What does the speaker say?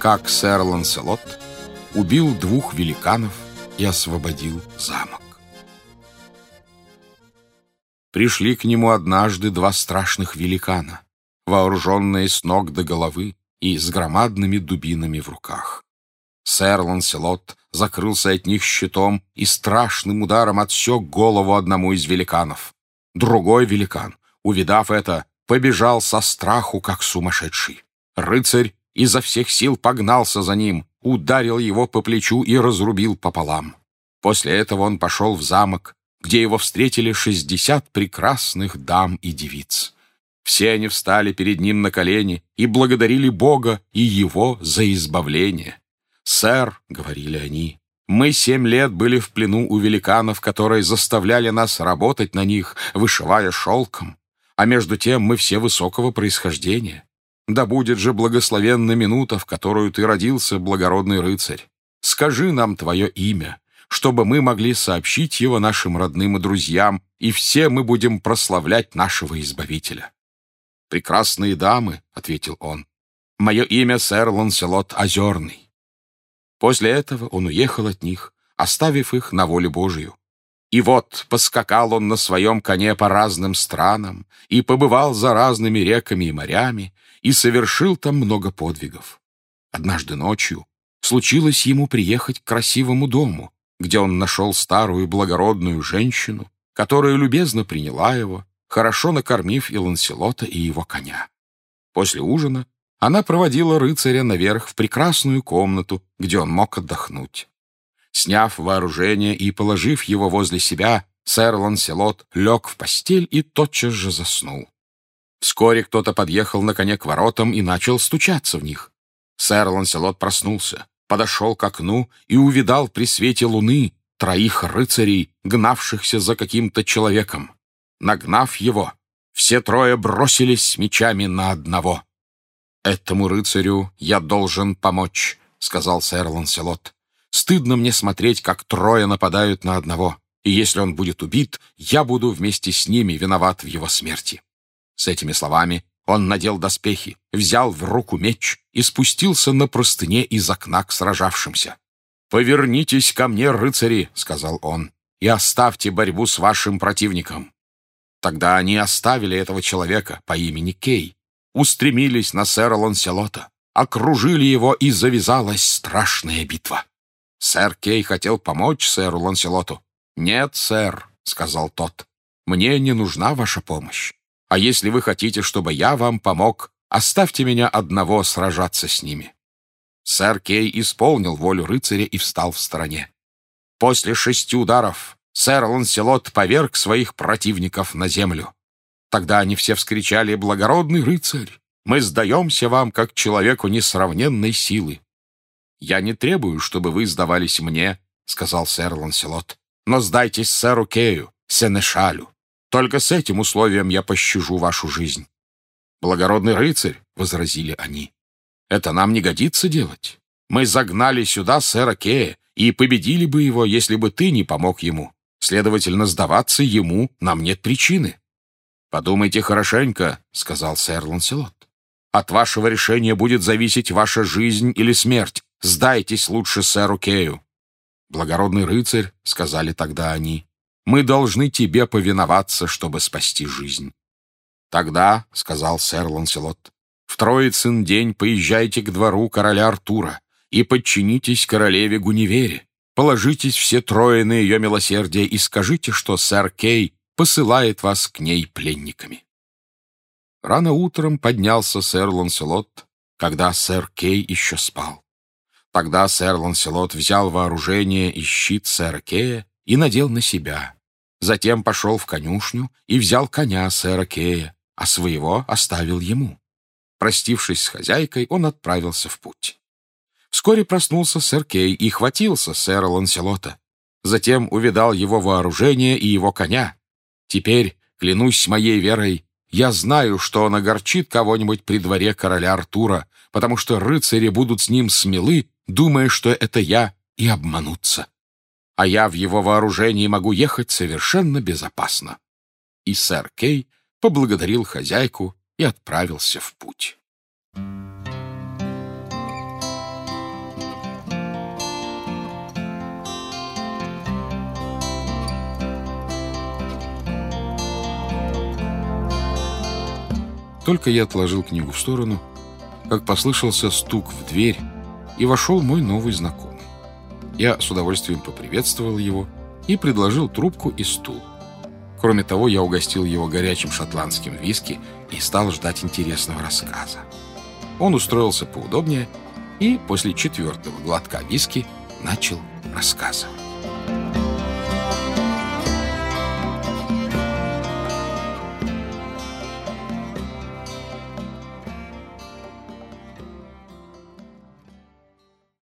как сэр Ланселот убил двух великанов и освободил замок. Пришли к нему однажды два страшных великана, вооруженные с ног до головы и с громадными дубинами в руках. Сэр Ланселот закрылся от них щитом и страшным ударом отсек голову одному из великанов. Другой великан, увидав это, побежал со страху, как сумасшедший. Рыцарь изо всех сил погнался за ним, ударил его по плечу и разрубил пополам. После этого он пошел в замок, где его встретили шестьдесят прекрасных дам и девиц. Все они встали перед ним на колени и благодарили Бога и его за избавление. «Сэр», — говорили они, — «мы семь лет были в плену у великанов, которые заставляли нас работать на них, вышивая шелком, а между тем мы все высокого происхождения. Да будет же благословенна минута, в которую ты родился, благородный рыцарь. Скажи нам твое имя, чтобы мы могли сообщить его нашим родным и друзьям, и все мы будем прославлять нашего Избавителя». «Прекрасные дамы», — ответил он, — «мое имя сэр Ланселот Озерный». После этого он уехал от них, оставив их на волю Божию. И вот поскакал он на своем коне по разным странам, и побывал за разными реками и морями, и совершил там много подвигов. Однажды ночью случилось ему приехать к красивому дому, где он нашел старую благородную женщину, которая любезно приняла его, хорошо накормив и Ланселота, и его коня. После ужина она проводила рыцаря наверх в прекрасную комнату, где он мог отдохнуть. Сняв вооружение и положив его возле себя, сэр Ланселот лег в постель и тотчас же заснул. Вскоре кто-то подъехал на коне к воротам и начал стучаться в них. Сэр Ланселот проснулся, подошел к окну и увидал при свете луны троих рыцарей, гнавшихся за каким-то человеком. Нагнав его, все трое бросились с мечами на одного. «Этому рыцарю я должен помочь», — сказал сэр Ланселот. «Стыдно мне смотреть, как трое нападают на одного, и если он будет убит, я буду вместе с ними виноват в его смерти». С этими словами он надел доспехи, взял в руку меч и спустился на простыне из окна к сражавшимся. «Повернитесь ко мне, рыцари», — сказал он, — «и оставьте борьбу с вашим противником». Тогда они оставили этого человека по имени Кей, устремились на сэра Ланселота, окружили его, и завязалась страшная битва. Сэр Кей хотел помочь сэру Ланселоту. «Нет, сэр», — сказал тот, — «мне не нужна ваша помощь. А если вы хотите, чтобы я вам помог, оставьте меня одного сражаться с ними». Сэр Кей исполнил волю рыцаря и встал в стороне. После шести ударов сэр Ланселот поверг своих противников на землю. Тогда они все вскричали «Благородный рыцарь! Мы сдаемся вам, как человеку несравненной силы!» «Я не требую, чтобы вы сдавались мне», — сказал сэр Ланселот, «но сдайтесь сэру Кею, сенешалю. Только с этим условием я пощажу вашу жизнь». «Благородный рыцарь», — возразили они, — «это нам не годится делать. Мы загнали сюда сэра Кея и победили бы его, если бы ты не помог ему. Следовательно, сдаваться ему нам нет причины». «Подумайте хорошенько», — сказал сэр Ланселот. «От вашего решения будет зависеть ваша жизнь или смерть. Сдайтесь лучше сэру Кею». «Благородный рыцарь», — сказали тогда они, — «мы должны тебе повиноваться, чтобы спасти жизнь». «Тогда», — сказал сэр Ланселот, — «в Троицын день поезжайте к двору короля Артура и подчинитесь королеве Гуневере. Положитесь все трое на ее милосердие и скажите, что сэр Кей посылает вас к ней пленниками. Рано утром поднялся сэр Ланселот, когда сэр Кей еще спал. Тогда сэр Ланселот взял вооружение и щит сэра Кея и надел на себя. Затем пошел в конюшню и взял коня сэра Кея, а своего оставил ему. Простившись с хозяйкой, он отправился в путь. Вскоре проснулся сэр Кей и хватился сэра Ланселота. Затем увидал его вооружение и его коня, Теперь, клянусь моей верой, я знаю, что он огорчит кого-нибудь при дворе короля Артура, потому что рыцари будут с ним смелы, думая, что это я, и обманутся а я в его вооружении могу ехать совершенно безопасно. И сэр Кей поблагодарил хозяйку и отправился в путь. Только я отложил книгу в сторону, как послышался стук в дверь, и вошел мой новый знакомый. Я с удовольствием поприветствовал его и предложил трубку и стул. Кроме того, я угостил его горячим шотландским виски и стал ждать интересного рассказа. Он устроился поудобнее и после четвертого глотка виски начал рассказывать.